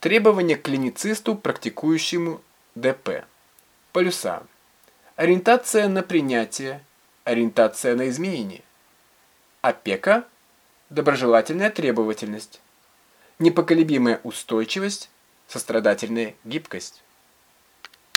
Требования к клиницисту, практикующему ДП. Полюса. Ориентация на принятие, ориентация на изменение. Опека – доброжелательная требовательность. Непоколебимая устойчивость, сострадательная гибкость.